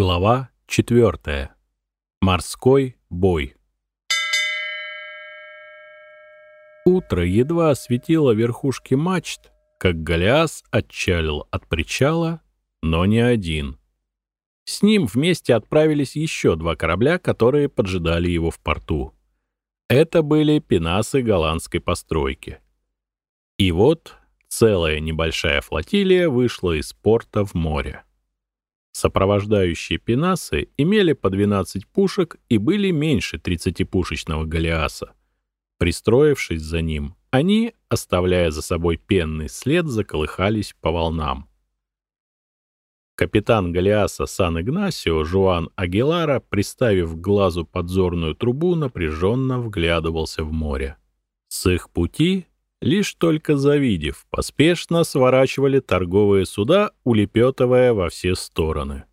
Глава 4. Морской бой. Утро едва осветило верхушки мачт, как Голиас отчалил от причала, но не один. С ним вместе отправились еще два корабля, которые поджидали его в порту. Это были пенасы голландской постройки. И вот целая небольшая флотилия вышла из порта в море. Сопровождающие пенасы имели по 12 пушек и были меньше 30-пушечного Голиаса. Пристроившись за ним, они, оставляя за собой пенный след, заколыхались по волнам. Капитан Голиаса Сан-Игнасио Жуан Агилара, приставив к глазу подзорную трубу, напряженно вглядывался в море. С их пути лишь только завидев, поспешно сворачивали торговые суда, улепетывая во все стороны.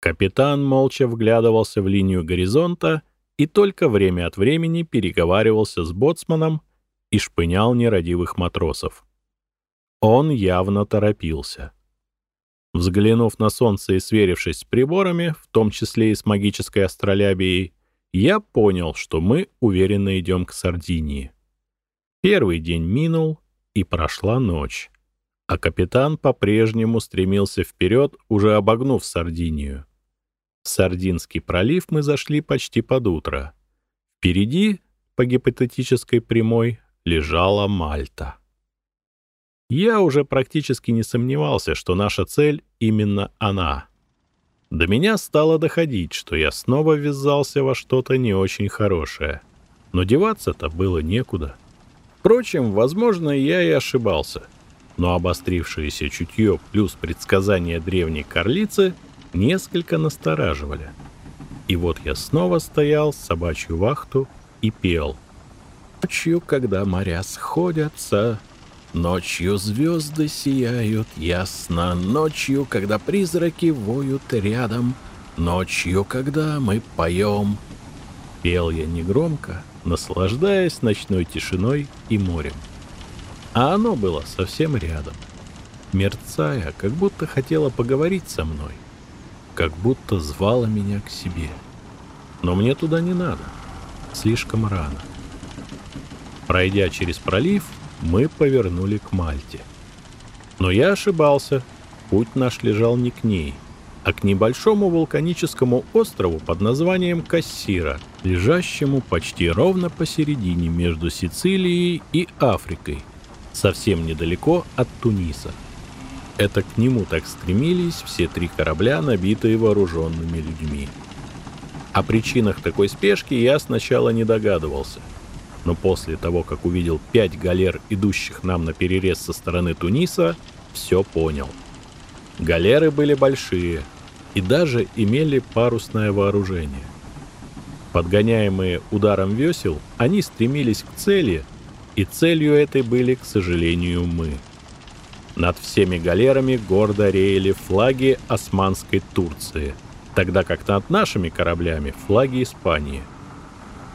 Капитан молча вглядывался в линию горизонта и только время от времени переговаривался с боцманом и шпынял нерадивых матросов. Он явно торопился. Взглянув на солнце и сверившись с приборами, в том числе и с магической астролябией, я понял, что мы уверенно идем к Сардинии. Первый день минул, и прошла ночь, а капитан по-прежнему стремился вперед, уже обогнув Сардинию. В Сардинский пролив мы зашли почти под утро. Впереди, по гипотетической прямой, лежала Мальта. Я уже практически не сомневался, что наша цель именно она. До меня стало доходить, что я снова ввязался во что-то не очень хорошее. Но деваться-то было некуда. — Впрочем, возможно, я и ошибался. Но обострившееся чутье плюс предсказания древней корлицы несколько настораживали. И вот я снова стоял собачью вахту и пел. Ночью, когда моря сходятся, Ночью звезды сияют ясно, Ночью, когда призраки воют рядом, Ночью, когда мы поем. Пел я негромко, наслаждаясь ночной тишиной и морем. А оно было совсем рядом, мерцая, как будто хотела поговорить со мной, как будто звала меня к себе. Но мне туда не надо, слишком рано. Пройдя через пролив, мы повернули к Мальте. Но я ошибался, путь наш лежал не к ней — а к небольшому вулканическому острову под названием Кассира, лежащему почти ровно посередине между Сицилией и Африкой, совсем недалеко от Туниса. Это к нему так стремились все три корабля, набитые вооруженными людьми. О причинах такой спешки я сначала не догадывался, но после того, как увидел пять галер, идущих нам на перерез со стороны Туниса, все понял. Галеры были большие, и даже имели парусное вооружение. Подгоняемые ударом весел, они стремились к цели, и целью этой были, к сожалению, мы. Над всеми галерами гордо реяли флаги Османской Турции, тогда как над нашими кораблями флаги Испании.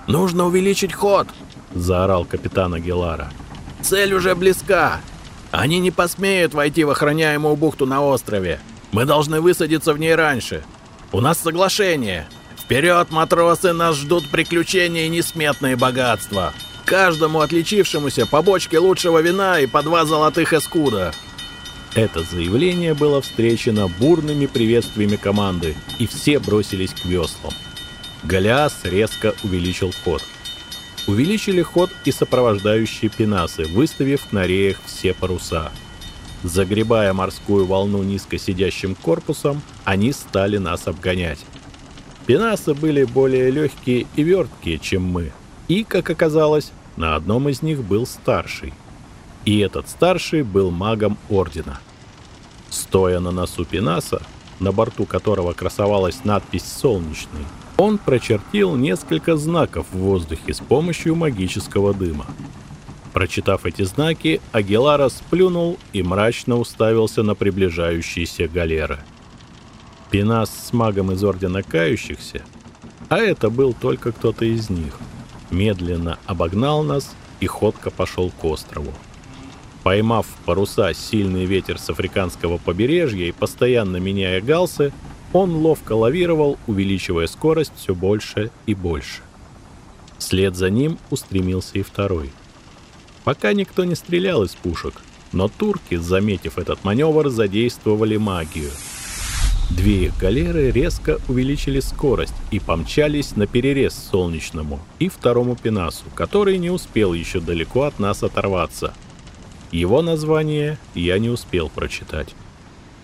«Нужно увеличить ход!» — заорал капитан Агилара. «Цель уже близка! Они не посмеют войти в охраняемую бухту на острове!» Мы должны высадиться в ней раньше. У нас соглашение. Вперед, матросы, нас ждут приключения и несметные богатства. Каждому отличившемуся по бочке лучшего вина и по два золотых эскуда. Это заявление было встречено бурными приветствиями команды, и все бросились к веслам. Голиас резко увеличил ход. Увеличили ход и сопровождающие пенасы, выставив на реях все паруса — Загребая морскую волну низко сидящим корпусом, они стали нас обгонять. Пенасы были более легкие и верткие, чем мы. И, как оказалось, на одном из них был старший. И этот старший был магом Ордена. Стоя на носу Пенаса, на борту которого красовалась надпись «Солнечный», он прочертил несколько знаков в воздухе с помощью магического дыма. Прочитав эти знаки, Агилара сплюнул и мрачно уставился на приближающиеся галеры. Пинас с магом из Ордена Кающихся, а это был только кто-то из них, медленно обогнал нас и ходко пошел к острову. Поймав паруса сильный ветер с африканского побережья и постоянно меняя галсы, Он ловко лавировал, увеличивая скорость все больше и больше. Вслед за ним устремился и второй. Пока никто не стрелял из пушек, но турки, заметив этот маневр, задействовали магию. Две их галеры резко увеличили скорость и помчались на перерез солнечному и второму пенасу, который не успел еще далеко от нас оторваться. Его название я не успел прочитать.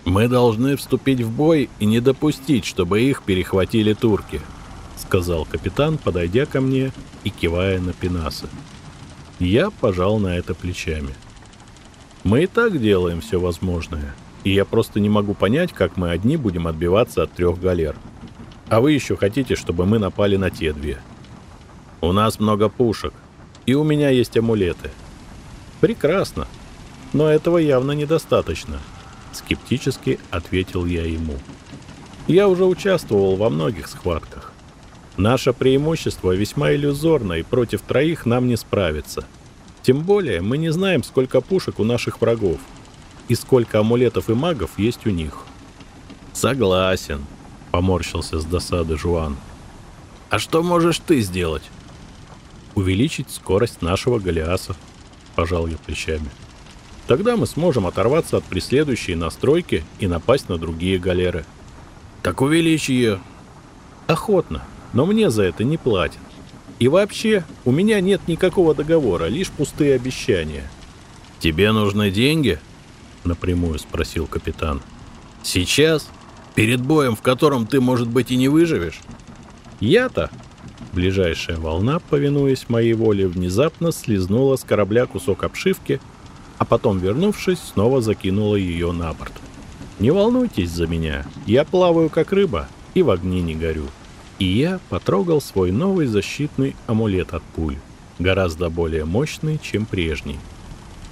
«Мы должны вступить в бой и не допустить, чтобы их перехватили турки», — сказал капитан, подойдя ко мне и кивая на пенасы. Я пожал на это плечами. «Мы и так делаем все возможное, и я просто не могу понять, как мы одни будем отбиваться от трех галер. А вы еще хотите, чтобы мы напали на те две. У нас много пушек, и у меня есть амулеты. Прекрасно, но этого явно недостаточно. Скептически ответил я ему. Я уже участвовал во многих схватках. Наше преимущество весьма иллюзорно, и против троих нам не справиться. Тем более мы не знаем, сколько пушек у наших врагов, и сколько амулетов и магов есть у них. Согласен, поморщился с досады Жуан. А что можешь ты сделать? Увеличить скорость нашего Голиаса, пожал я плечами. Тогда мы сможем оторваться от преследующей настройки и напасть на другие галеры. Так увеличь ее. Охотно, но мне за это не платят. И вообще, у меня нет никакого договора, лишь пустые обещания. Тебе нужны деньги? Напрямую спросил капитан. Сейчас? Перед боем, в котором ты, может быть, и не выживешь? Я-то? Ближайшая волна, повинуясь моей воле, внезапно слезнула с корабля кусок обшивки а потом, вернувшись, снова закинула ее на борт. «Не волнуйтесь за меня, я плаваю как рыба и в огне не горю». И я потрогал свой новый защитный амулет от пуль, гораздо более мощный, чем прежний.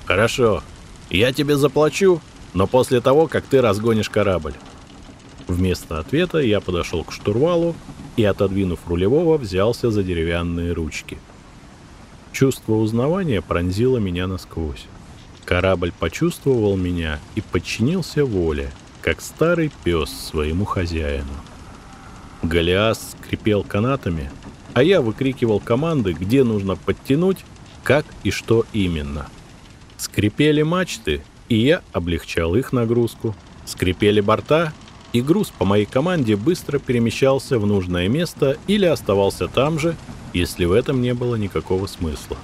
«Хорошо, я тебе заплачу, но после того, как ты разгонишь корабль». Вместо ответа я подошел к штурвалу и, отодвинув рулевого, взялся за деревянные ручки. Чувство узнавания пронзило меня насквозь. Корабль почувствовал меня и подчинился воле, как старый пес своему хозяину. Голиас скрипел канатами, а я выкрикивал команды, где нужно подтянуть, как и что именно. Скрипели мачты, и я облегчал их нагрузку. Скрипели борта, и груз по моей команде быстро перемещался в нужное место или оставался там же, если в этом не было никакого смысла.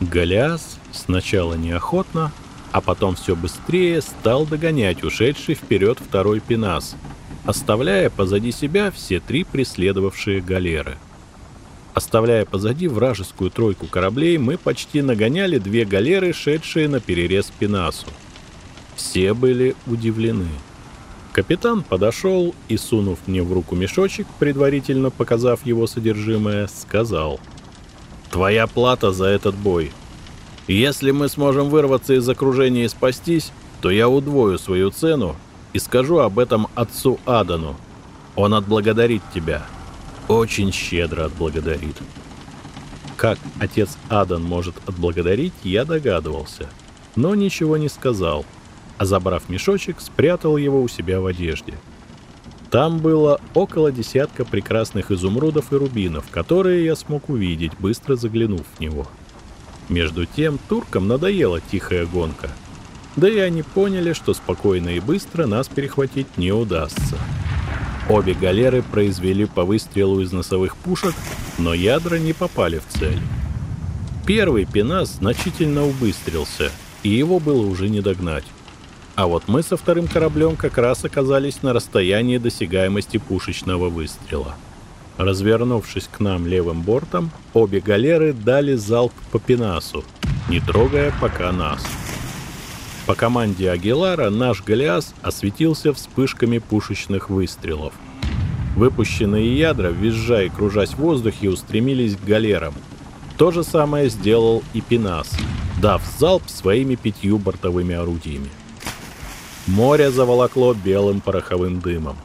Голиас сначала неохотно, а потом все быстрее стал догонять ушедший вперед второй пенас, оставляя позади себя все три преследовавшие галеры. Оставляя позади вражескую тройку кораблей, мы почти нагоняли две галеры, шедшие на перерез пенасу. Все были удивлены. Капитан подошел и, сунув мне в руку мешочек, предварительно показав его содержимое, сказал — Твоя плата за этот бой. Если мы сможем вырваться из окружения и спастись, то я удвою свою цену и скажу об этом отцу Адану. Он отблагодарит тебя. Очень щедро отблагодарит. Как отец Адан может отблагодарить, я догадывался, но ничего не сказал, а забрав мешочек, спрятал его у себя в одежде — там было около десятка прекрасных изумрудов и рубинов, которые я смог увидеть, быстро заглянув в него. Между тем туркам надоела тихая гонка. Да и они поняли, что спокойно и быстро нас перехватить не удастся. Обе галеры произвели по выстрелу из носовых пушек, но ядра не попали в цель. Первый пенас значительно убыстрился, и его было уже не догнать. А вот мы со вторым кораблем как раз оказались на расстоянии досягаемости пушечного выстрела. Развернувшись к нам левым бортом, обе галеры дали залп по пенасу, не трогая пока нас. По команде Агилара наш Голиас осветился вспышками пушечных выстрелов. Выпущенные ядра, визжая и кружась в воздухе, устремились к галерам. То же самое сделал и Пенас, дав залп своими пятью бортовыми орудиями. Море заволокло белым пороховым дымом.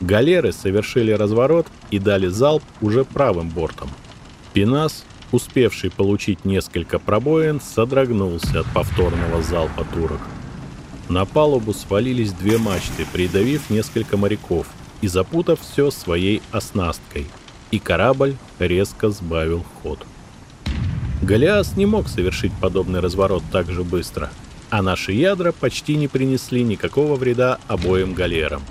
Галеры совершили разворот и дали залп уже правым бортом. Пинас, успевший получить несколько пробоин, содрогнулся от повторного залпа турок. На палубу свалились две мачты, придавив несколько моряков, и запутав все своей оснасткой, и корабль резко сбавил ход. Голиас не мог совершить подобный разворот так же быстро, а наши ядра почти не принесли никакого вреда обоим галерам.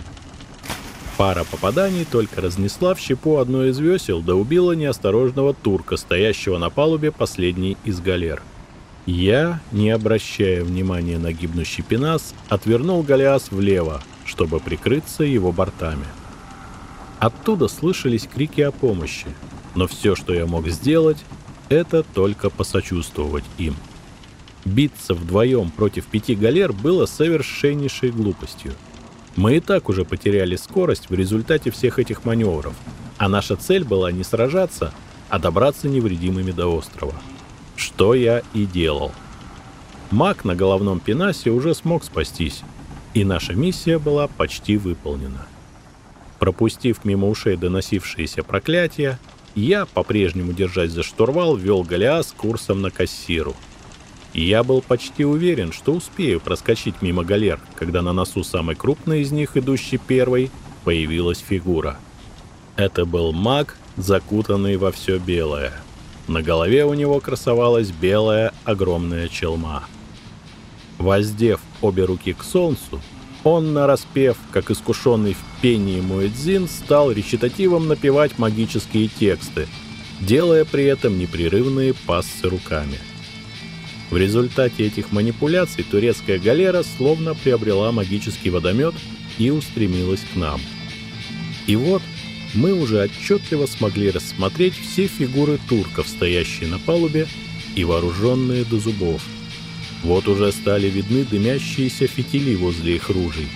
Пара попаданий только разнесла в щепу одно из весел да убила неосторожного турка, стоящего на палубе последней из галер. Я, не обращая внимания на гибнущий пенас, отвернул Голиас влево, чтобы прикрыться его бортами. Оттуда слышались крики о помощи, но все, что я мог сделать, это только посочувствовать им. Биться вдвоем против пяти галер было совершеннейшей глупостью. Мы и так уже потеряли скорость в результате всех этих маневров, а наша цель была не сражаться, а добраться невредимыми до острова. Что я и делал. Маг на головном пенасе уже смог спастись, и наша миссия была почти выполнена. Пропустив мимо ушей доносившиеся проклятия, я, по-прежнему держась за штурвал, вел Голиас курсом на кассиру. Я был почти уверен, что успею проскочить мимо галер, когда на носу самой крупной из них, идущей первой, появилась фигура. Это был маг, закутанный во все белое. На голове у него красовалась белая огромная челма. Воздев обе руки к солнцу, он, нараспев, как искушенный в пении Муэдзин, стал речитативом напевать магические тексты, делая при этом непрерывные пассы руками. В результате этих манипуляций турецкая галера словно приобрела магический водомет и устремилась к нам. И вот мы уже отчетливо смогли рассмотреть все фигуры турков, стоящие на палубе и вооруженные до зубов. Вот уже стали видны дымящиеся фитили возле их ружей.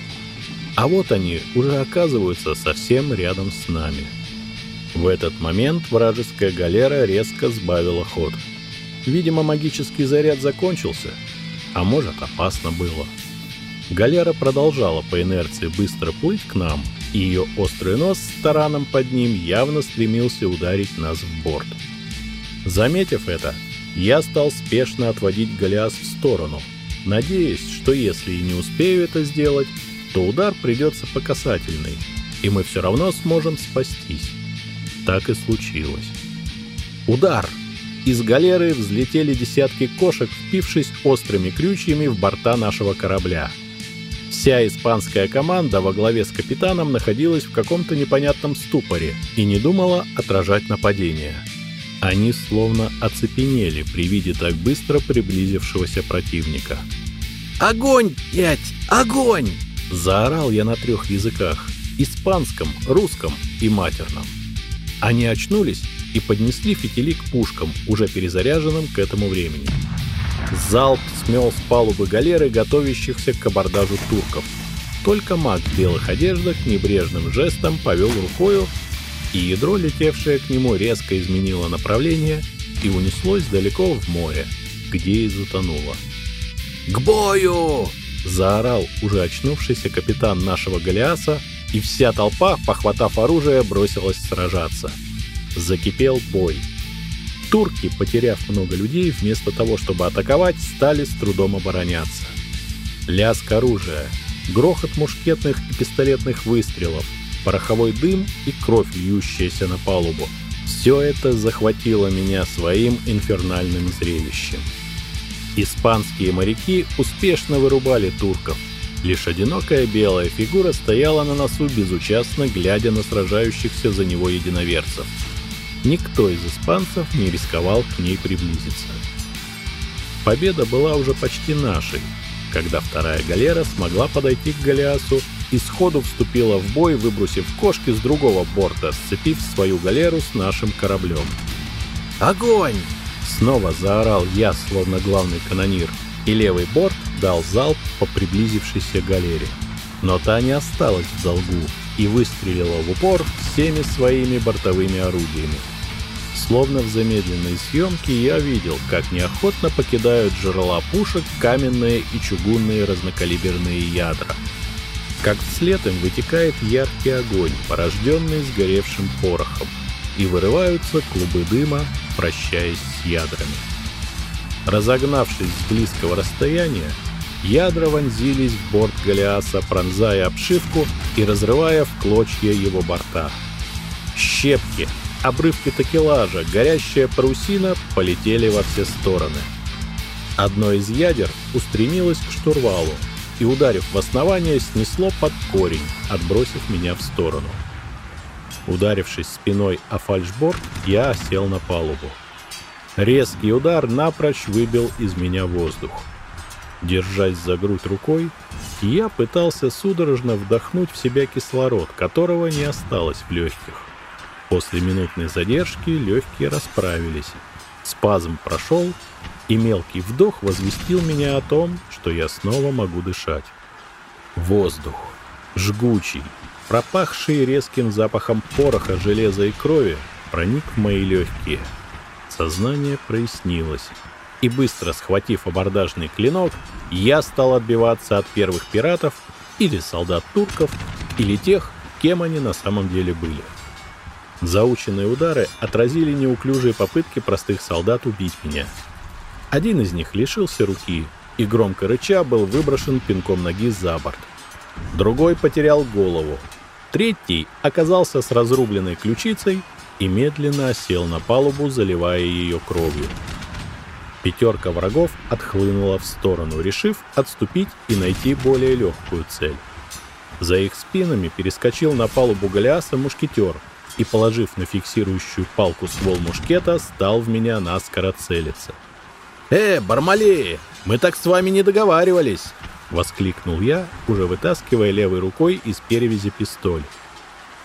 А вот они уже оказываются совсем рядом с нами. В этот момент вражеская галера резко сбавила ход. Видимо, магический заряд закончился, а может опасно было. Галера продолжала по инерции быстро плыть к нам, и ее острый нос с тараном под ним явно стремился ударить нас в борт. Заметив это, я стал спешно отводить Голиас в сторону, надеясь, что если и не успею это сделать, то удар придется по касательной, и мы все равно сможем спастись. Так и случилось. Удар! Из галеры взлетели десятки кошек, впившись острыми крючьями в борта нашего корабля. Вся испанская команда во главе с капитаном находилась в каком-то непонятном ступоре и не думала отражать нападение. Они словно оцепенели при виде так быстро приблизившегося противника. «Огонь, дядь! Огонь!» Заорал я на трех языках – испанском, русском и матерном. Они очнулись и поднесли фитили к пушкам, уже перезаряженным к этому времени. Залп смел с палубы галеры, готовящихся к абордажу турков. Только маг в белых одеждах небрежным жестом повел рукою и ядро, летевшее к нему, резко изменило направление и унеслось далеко в море, где и затонуло. «К бою!» — заорал уже очнувшийся капитан нашего Голиаса, и вся толпа, похватав оружие, бросилась сражаться. Закипел бой. Турки, потеряв много людей, вместо того, чтобы атаковать, стали с трудом обороняться. Лязг оружия, грохот мушкетных и пистолетных выстрелов, пороховой дым и кровь, льющаяся на палубу. Все это захватило меня своим инфернальным зрелищем. Испанские моряки успешно вырубали турков. Лишь одинокая белая фигура стояла на носу, безучастно глядя на сражающихся за него единоверцев. Никто из испанцев не рисковал к ней приблизиться. Победа была уже почти нашей, когда вторая галера смогла подойти к Голиасу и сходу вступила в бой, выбросив кошки с другого борта, сцепив свою галеру с нашим кораблем. «Огонь!» Снова заорал я, словно главный канонир, и левый борт дал залп по приблизившейся галере. Но та не осталась в долгу и выстрелила в упор всеми своими бортовыми орудиями. Словно в замедленной съемке я видел, как неохотно покидают жерла пушек каменные и чугунные разнокалиберные ядра — как вслед им вытекает яркий огонь, порожденный сгоревшим порохом, и вырываются клубы дыма, прощаясь с ядрами. Разогнавшись с близкого расстояния, Ядра вонзились в борт Голиаса, пронзая обшивку и разрывая в клочья его борта. Щепки, обрывки такелажа, горящая парусина полетели во все стороны. Одно из ядер устремилось к штурвалу и, ударив в основание, снесло под корень, отбросив меня в сторону. Ударившись спиной о фальшборд, я осел на палубу. Резкий удар напрочь выбил из меня воздух. Держась за грудь рукой, я пытался судорожно вдохнуть в себя кислород, которого не осталось в легких. После минутной задержки легкие расправились. Спазм прошел, и мелкий вдох возвестил меня о том, что я снова могу дышать. Воздух, жгучий, пропахший резким запахом пороха, железа и крови, проник в мои легкие. Сознание прояснилось, и быстро схватив абордажный клинок, я стал отбиваться от первых пиратов или солдат турков, или тех, кем они на самом деле были. Заученные удары отразили неуклюжие попытки простых солдат убить меня. Один из них лишился руки и громко рыча был выброшен пинком ноги за борт. Другой потерял голову. Третий оказался с разрубленной ключицей и медленно осел на палубу, заливая ее кровью. Пятерка врагов отхлынула в сторону, решив отступить и найти более легкую цель. За их спинами перескочил на палубу Голиаса мушкетер и, положив на фиксирующую палку ствол мушкета, стал в меня наскоро целиться. «Э, Бармалеи, мы так с вами не договаривались!» — воскликнул я, уже вытаскивая левой рукой из перевязи пистоль.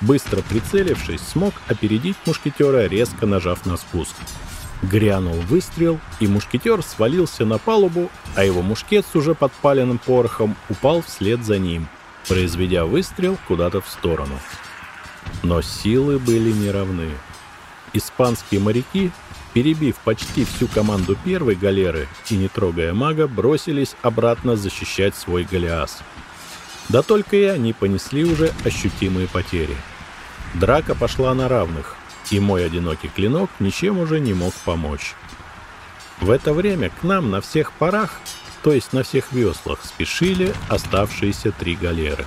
Быстро прицелившись, смог опередить мушкетера, резко нажав на спуск. Грянул выстрел, и мушкетер свалился на палубу, а его мушкет с уже подпаленным порохом упал вслед за ним, произведя выстрел куда-то в сторону. Но силы были неравны. Испанские моряки, перебив почти всю команду первой галеры и не трогая мага, бросились обратно защищать свой Голиас. Да только и они понесли уже ощутимые потери. Драка пошла на равных, и мой одинокий клинок ничем уже не мог помочь. В это время к нам на всех парах, то есть на всех веслах, спешили оставшиеся три галеры.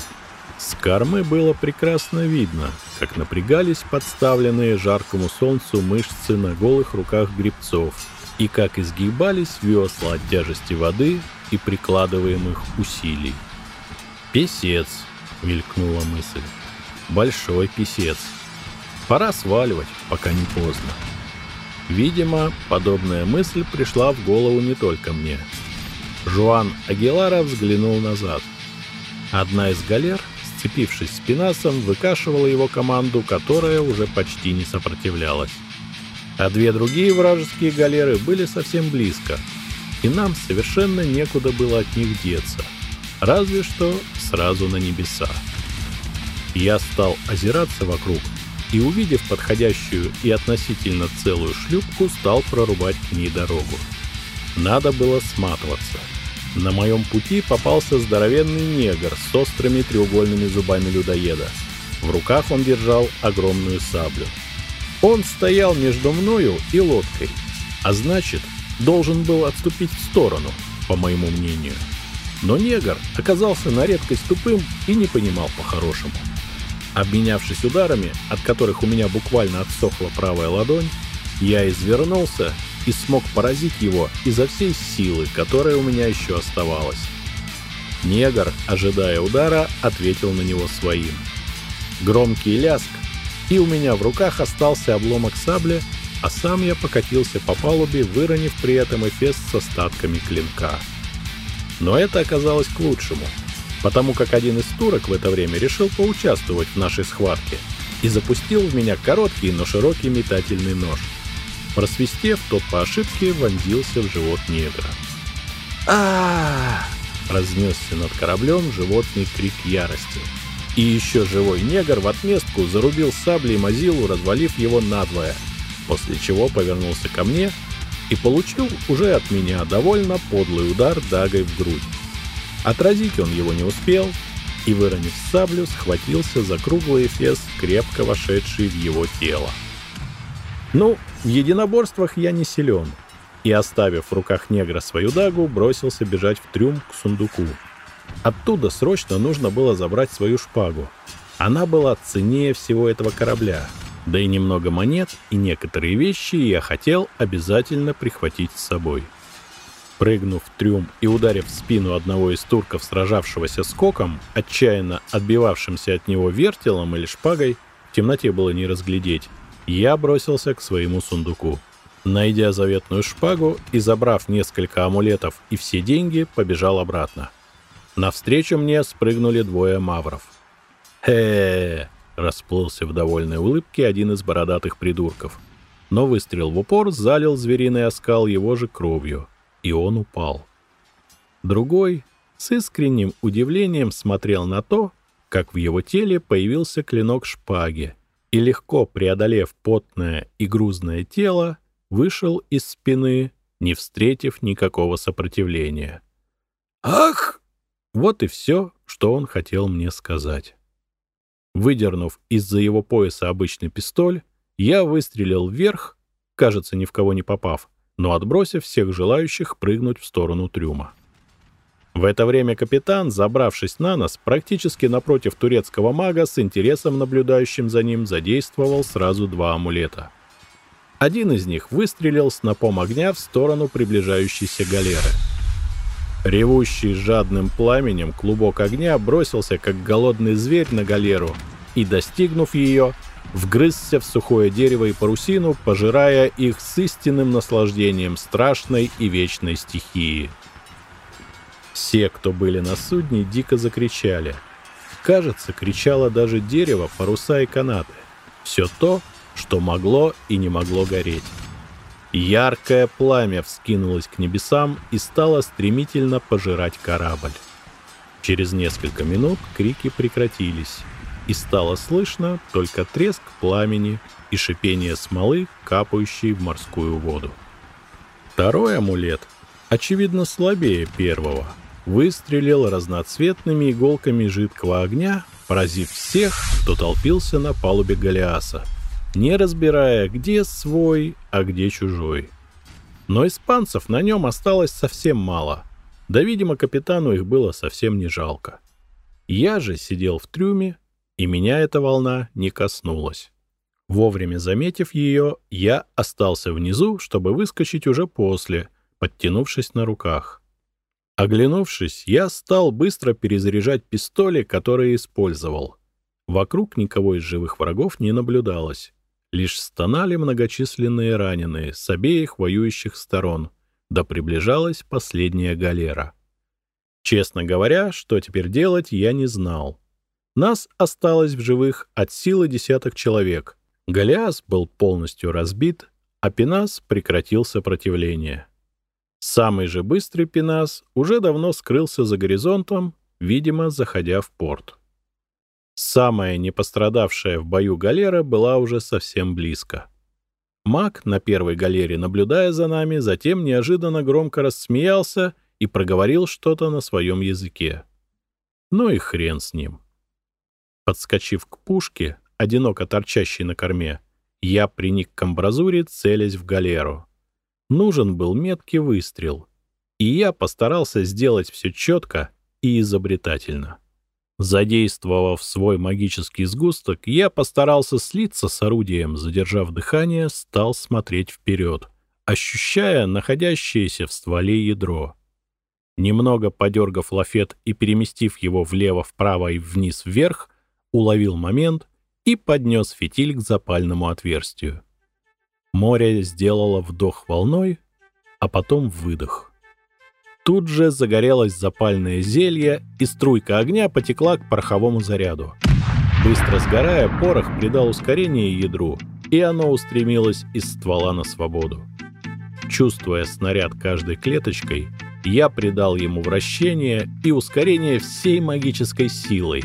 С кормы было прекрасно видно, как напрягались подставленные жаркому солнцу мышцы на голых руках грибцов и как изгибались весла от тяжести воды и прикладываемых усилий. «Песец», — мелькнула мысль, — «большой песец». Пора сваливать, пока не поздно. Видимо, подобная мысль пришла в голову не только мне. Жуан Агилара взглянул назад. Одна из галер, сцепившись с Пинасом, выкашивала его команду, которая уже почти не сопротивлялась. А две другие вражеские галеры были совсем близко, и нам совершенно некуда было от них деться, разве что сразу на небеса. Я стал озираться вокруг, и, увидев подходящую и относительно целую шлюпку, стал прорубать к ней дорогу. Надо было сматываться. На моем пути попался здоровенный негр с острыми треугольными зубами людоеда. В руках он держал огромную саблю. Он стоял между мною и лодкой, а значит, должен был отступить в сторону, по моему мнению. Но негр оказался на редкость тупым и не понимал по-хорошему. Обменявшись ударами, от которых у меня буквально отсохла правая ладонь, я извернулся и смог поразить его изо всей силы, которая у меня еще оставалась. Негр, ожидая удара, ответил на него своим. Громкий ляск, и у меня в руках остался обломок сабли, а сам я покатился по палубе, выронив при этом эфес с остатками клинка. Но это оказалось к лучшему — потому как один из турок в это время решил поучаствовать в нашей схватке и запустил в меня короткий, но широкий метательный нож. Просвистев, тот по ошибке вонзился в живот негра. а разнесся над кораблем животный крик ярости. И еще живой негр в отместку зарубил саблей Мазилу, развалив его надвое, после чего повернулся ко мне и получил уже от меня довольно подлый удар дагой в грудь. Отразить он его не успел, и, выронив саблю, схватился за круглый эфес, крепко вошедший в его тело. Ну, в единоборствах я не силен, и, оставив в руках негра свою дагу, бросился бежать в трюм к сундуку. Оттуда срочно нужно было забрать свою шпагу. Она была ценнее всего этого корабля. Да и немного монет и некоторые вещи я хотел обязательно прихватить с собой. Прыгнув в трюм и ударив в спину одного из турков, сражавшегося с коком, отчаянно отбивавшимся от него вертелом или шпагой, в темноте было не разглядеть, я бросился к своему сундуку. Найдя заветную шпагу и забрав несколько амулетов и все деньги, побежал обратно. Навстречу мне спрыгнули двое мавров. хе расплылся в довольной улыбке один из бородатых придурков. Но выстрел в упор залил звериный оскал его же кровью, и он упал. Другой с искренним удивлением смотрел на то, как в его теле появился клинок шпаги, и легко преодолев потное и грузное тело, вышел из спины, не встретив никакого сопротивления. «Ах!» Вот и все, что он хотел мне сказать. Выдернув из-за его пояса обычный пистоль, я выстрелил вверх, кажется, ни в кого не попав, но отбросив всех желающих прыгнуть в сторону трюма. В это время капитан, забравшись на нос, практически напротив турецкого мага, с интересом наблюдающим за ним, задействовал сразу два амулета. Один из них выстрелил снопом огня в сторону приближающейся галеры — Ревущий жадным пламенем клубок огня бросился, как голодный зверь, на галеру и, достигнув ее, вгрызся в сухое дерево и парусину, пожирая их с истинным наслаждением страшной и вечной стихии. Все, кто были на судне, дико закричали. Кажется, кричало даже дерево, паруса и канаты. Все то, что могло и не могло гореть. Яркое пламя вскинулось к небесам и стало стремительно пожирать корабль. Через несколько минут крики прекратились, и стало слышно только треск пламени и шипение смолы, капающей в морскую воду. Второй амулет, очевидно слабее первого, выстрелил разноцветными иголками жидкого огня, поразив всех, кто толпился на палубе Голиаса — не разбирая, где свой, а где чужой. Но испанцев на нем осталось совсем мало, да, видимо, капитану их было совсем не жалко. Я же сидел в трюме, и меня эта волна не коснулась. Вовремя заметив ее, я остался внизу, чтобы выскочить уже после, подтянувшись на руках. Оглянувшись, я стал быстро перезаряжать пистоли, которые использовал. Вокруг никого из живых врагов не наблюдалось. Лишь стонали многочисленные раненые с обеих воюющих сторон, да приближалась последняя галера. Честно говоря, что теперь делать, я не знал. Нас осталось в живых от силы десяток человек. Голиас был полностью разбит, а Пенас прекратил сопротивление. Самый же быстрый Пенас уже давно скрылся за горизонтом, видимо, заходя в порт. Самая не пострадавшая в бою галера была уже совсем близко. Маг на первой галере, наблюдая за нами, затем неожиданно громко рассмеялся и проговорил что-то на своем языке. Ну и хрен с ним. Подскочив к пушке, одиноко торчащей на корме, я приник к амбразуре, целясь в галеру. Нужен был меткий выстрел, и я постарался сделать все четко и изобретательно. Задействовав свой магический сгусток, я постарался слиться с орудием, задержав дыхание, стал смотреть вперед, ощущая находящееся в стволе ядро. Немного подергав лафет и переместив его влево-вправо и вниз-вверх, уловил момент и поднес фитиль к запальному отверстию. Море сделало вдох волной, а потом выдох — Тут же загорелось запальное зелье, и струйка огня потекла к пороховому заряду. Быстро сгорая, порох придал ускорение ядру, и оно устремилось из ствола на свободу. Чувствуя снаряд каждой клеточкой, я придал ему вращение и ускорение всей магической силой,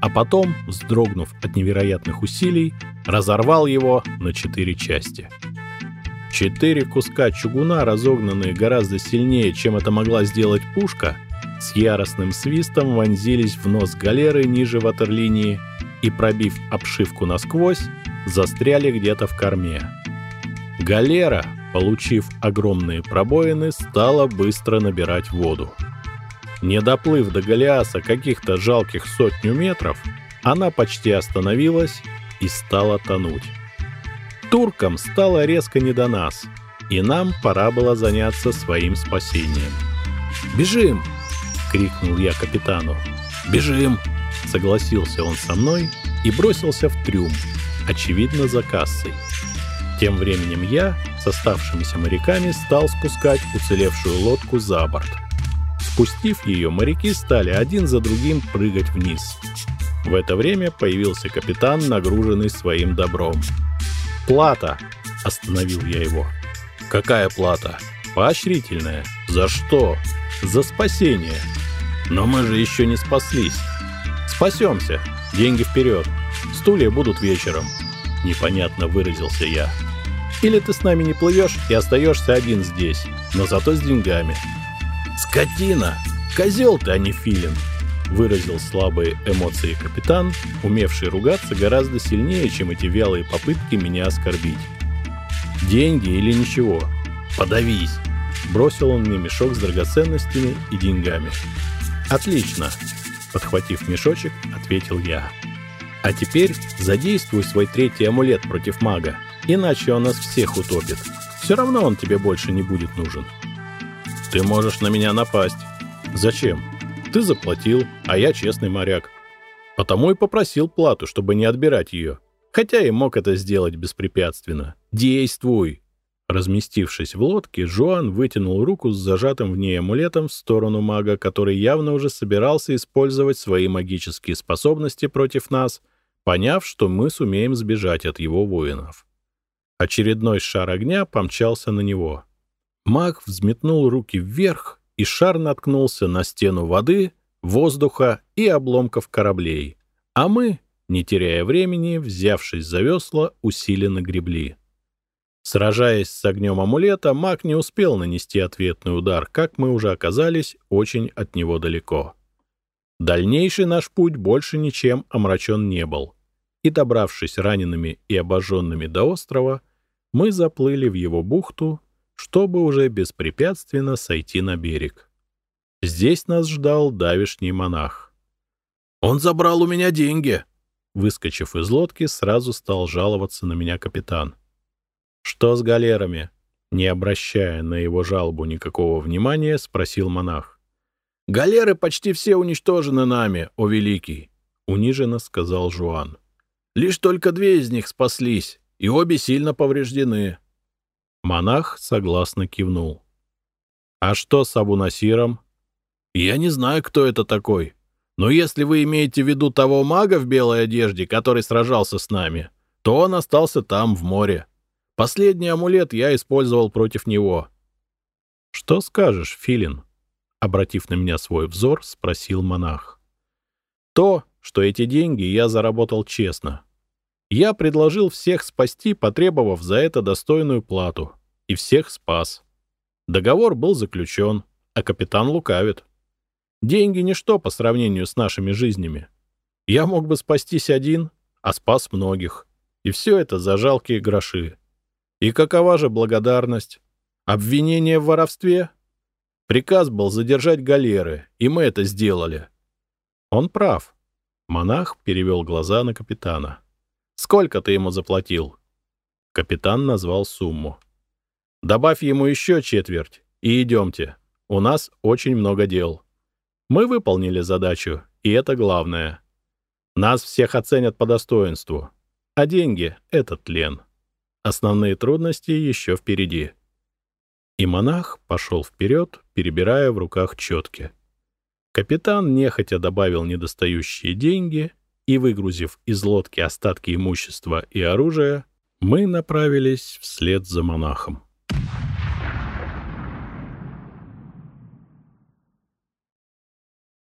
а потом, вздрогнув от невероятных усилий, разорвал его на четыре части. Четыре куска чугуна, разогнанные гораздо сильнее, чем это могла сделать пушка, с яростным свистом вонзились в нос галеры ниже ватерлинии и, пробив обшивку насквозь, застряли где-то в корме. Галера, получив огромные пробоины, стала быстро набирать воду. Не доплыв до Голиаса каких-то жалких сотню метров, она почти остановилась и стала тонуть. Туркам стало резко не до нас, и нам пора было заняться своим спасением. «Бежим!» — крикнул я капитану. «Бежим!» — согласился он со мной и бросился в трюм, очевидно, за кассой. Тем временем я с оставшимися моряками стал спускать уцелевшую лодку за борт. Спустив ее, моряки стали один за другим прыгать вниз. В это время появился капитан, нагруженный своим добром. «Плата!» — остановил я его. «Какая плата?» «Поощрительная». «За что?» «За спасение». «Но мы же еще не спаслись». «Спасемся. Деньги вперед. Стулья будут вечером», — непонятно выразился я. «Или ты с нами не плывешь и остаешься один здесь, но зато с деньгами». «Скотина! Козел ты, а не филин!» выразил слабые эмоции капитан, умевший ругаться гораздо сильнее, чем эти вялые попытки меня оскорбить. «Деньги или ничего?» «Подавись!» Бросил он мне мешок с драгоценностями и деньгами. «Отлично!» Подхватив мешочек, ответил я. «А теперь задействуй свой третий амулет против мага, иначе он нас всех утопит. Все равно он тебе больше не будет нужен». «Ты можешь на меня напасть». «Зачем?» Ты заплатил, а я честный моряк. Потому и попросил плату, чтобы не отбирать ее. Хотя и мог это сделать беспрепятственно. Действуй!» Разместившись в лодке, Жуан вытянул руку с зажатым в ней амулетом в сторону мага, который явно уже собирался использовать свои магические способности против нас, поняв, что мы сумеем сбежать от его воинов. Очередной шар огня помчался на него. Маг взметнул руки вверх, и шар наткнулся на стену воды, воздуха и обломков кораблей. А мы, не теряя времени, взявшись за весла, усиленно гребли. Сражаясь с огнем амулета, маг не успел нанести ответный удар, как мы уже оказались очень от него далеко. Дальнейший наш путь больше ничем омрачен не был, и, добравшись ранеными и обожженными до острова, мы заплыли в его бухту чтобы уже беспрепятственно сойти на берег. Здесь нас ждал давишний монах. «Он забрал у меня деньги!» Выскочив из лодки, сразу стал жаловаться на меня капитан. «Что с галерами?» Не обращая на его жалобу никакого внимания, спросил монах. «Галеры почти все уничтожены нами, о великий!» — униженно сказал Жуан. «Лишь только две из них спаслись, и обе сильно повреждены. Монах согласно кивнул. «А что с Абунасиром?» «Я не знаю, кто это такой. Но если вы имеете в виду того мага в белой одежде, который сражался с нами, то он остался там, в море. Последний амулет я использовал против него». «Что скажешь, Филин?» Обратив на меня свой взор, спросил монах. «То, что эти деньги я заработал честно. Я предложил всех спасти, потребовав за это достойную плату. И всех спас. Договор был заключен, а капитан лукавит. Деньги — ничто по сравнению с нашими жизнями. Я мог бы спастись один, а спас многих. И все это за жалкие гроши. И какова же благодарность? Обвинение в воровстве? Приказ был задержать галеры, и мы это сделали. Он прав. Монах перевел глаза на капитана. Сколько ты ему заплатил? Капитан назвал сумму. Добавь ему еще четверть и идемте. У нас очень много дел. Мы выполнили задачу, и это главное. Нас всех оценят по достоинству. А деньги — это тлен. Основные трудности еще впереди. И монах пошел вперед, перебирая в руках четки. Капитан нехотя добавил недостающие деньги — и, выгрузив из лодки остатки имущества и оружия, мы направились вслед за монахом.